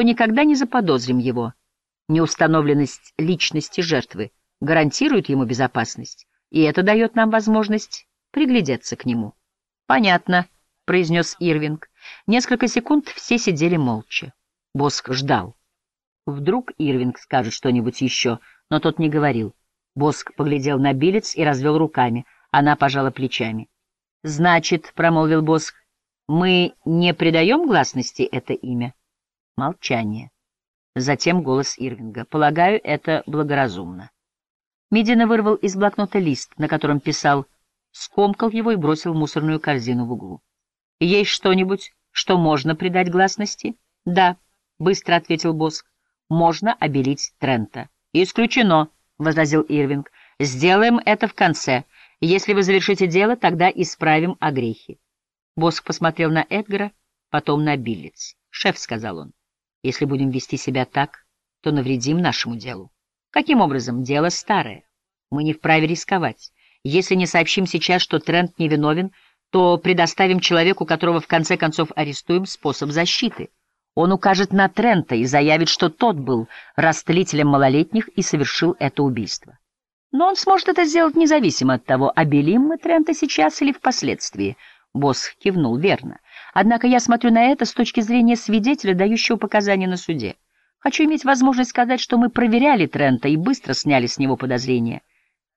то никогда не заподозрим его. Неустановленность личности жертвы гарантирует ему безопасность, и это дает нам возможность приглядеться к нему. «Понятно», — произнес Ирвинг. Несколько секунд все сидели молча. Боск ждал. Вдруг Ирвинг скажет что-нибудь еще, но тот не говорил. Боск поглядел на Билец и развел руками. Она пожала плечами. «Значит, — промолвил Боск, — мы не придаем гласности это имя?» Молчание. Затем голос Ирвинга. «Полагаю, это благоразумно». Медина вырвал из блокнота лист, на котором писал, скомкал его и бросил в мусорную корзину в углу. «Есть что-нибудь, что можно придать гласности?» «Да», — быстро ответил Боск. «Можно обелить Трента». «Исключено», — возразил Ирвинг. «Сделаем это в конце. Если вы завершите дело, тогда исправим огрехи». Боск посмотрел на Эдгара, потом на Биллиц. «Шеф», — сказал он, — «если будем вести себя так, то навредим нашему делу». «Каким образом? Дело старое. Мы не вправе рисковать. Если не сообщим сейчас, что Трент невиновен, то предоставим человеку, которого в конце концов арестуем, способ защиты. Он укажет на Трента и заявит, что тот был растлителем малолетних и совершил это убийство. Но он сможет это сделать независимо от того, обелим мы Трента сейчас или впоследствии. Босс кивнул верно. Однако я смотрю на это с точки зрения свидетеля, дающего показания на суде. Хочу иметь возможность сказать, что мы проверяли Трента и быстро сняли с него подозрения.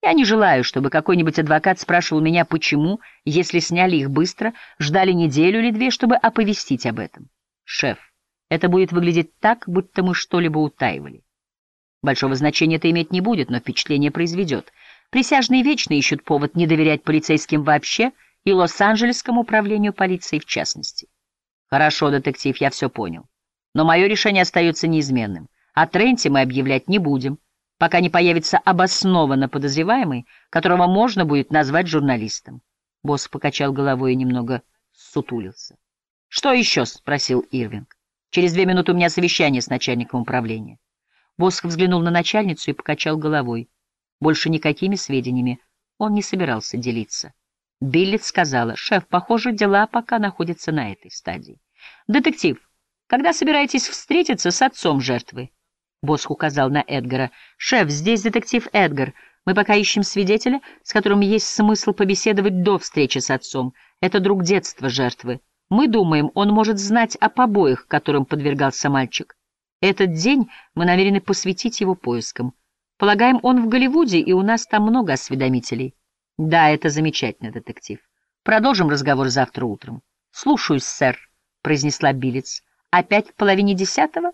Я не желаю, чтобы какой-нибудь адвокат спрашивал меня, почему, если сняли их быстро, ждали неделю или две, чтобы оповестить об этом. Шеф, это будет выглядеть так, будто мы что-либо утаивали. Большого значения это иметь не будет, но впечатление произведет. Присяжные вечно ищут повод не доверять полицейским вообще и Лос-Анджелесскому управлению полиции в частности. Хорошо, детектив, я все понял. Но мое решение остается неизменным. О Тренте мы объявлять не будем пока не появится обоснованно подозреваемый, которого можно будет назвать журналистом. Босс покачал головой и немного сутулился. — Что еще? — спросил Ирвинг. — Через две минуты у меня совещание с начальником управления. Босх взглянул на начальницу и покачал головой. Больше никакими сведениями он не собирался делиться. Биллет сказала, шеф, похоже, дела пока находятся на этой стадии. Детектив, когда собираетесь встретиться с отцом жертвы? Босх указал на Эдгара. «Шеф, здесь детектив Эдгар. Мы пока ищем свидетеля, с которым есть смысл побеседовать до встречи с отцом. Это друг детства жертвы. Мы думаем, он может знать о побоях, которым подвергался мальчик. Этот день мы намерены посвятить его поискам. Полагаем, он в Голливуде, и у нас там много осведомителей. Да, это замечательно, детектив. Продолжим разговор завтра утром. Слушаюсь, сэр, произнесла Билец. Опять в половине десятого?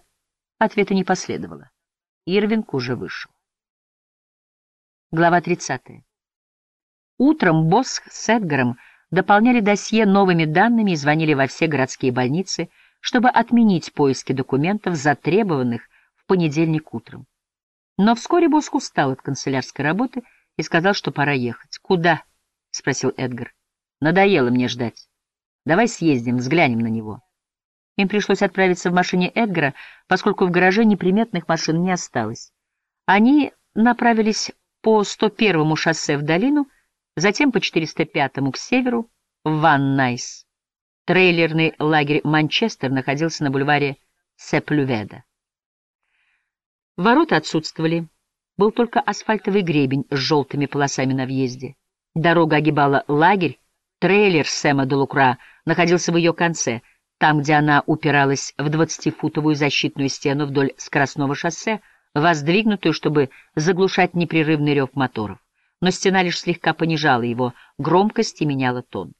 Ответа не последовало. Ирвинг уже вышел. Глава 30. Утром Босх с Эдгаром дополняли досье новыми данными и звонили во все городские больницы, чтобы отменить поиски документов, затребованных в понедельник утром. Но вскоре Босх устал от канцелярской работы и сказал, что пора ехать. «Куда?» — спросил Эдгар. «Надоело мне ждать. Давай съездим, взглянем на него». Им пришлось отправиться в машине Эдгара, поскольку в гараже неприметных машин не осталось. Они направились по 101-му шоссе в долину, затем по 405-му к северу, в Ван Найс. Трейлерный лагерь «Манчестер» находился на бульваре Сеплюведа. Ворота отсутствовали. Был только асфальтовый гребень с желтыми полосами на въезде. Дорога огибала лагерь, трейлер Сэма Делукра находился в ее конце — там, где она упиралась в двадцатифутовую защитную стену вдоль скоростного шоссе, воздвигнутую, чтобы заглушать непрерывный рев моторов. Но стена лишь слегка понижала его громкость и меняла тон.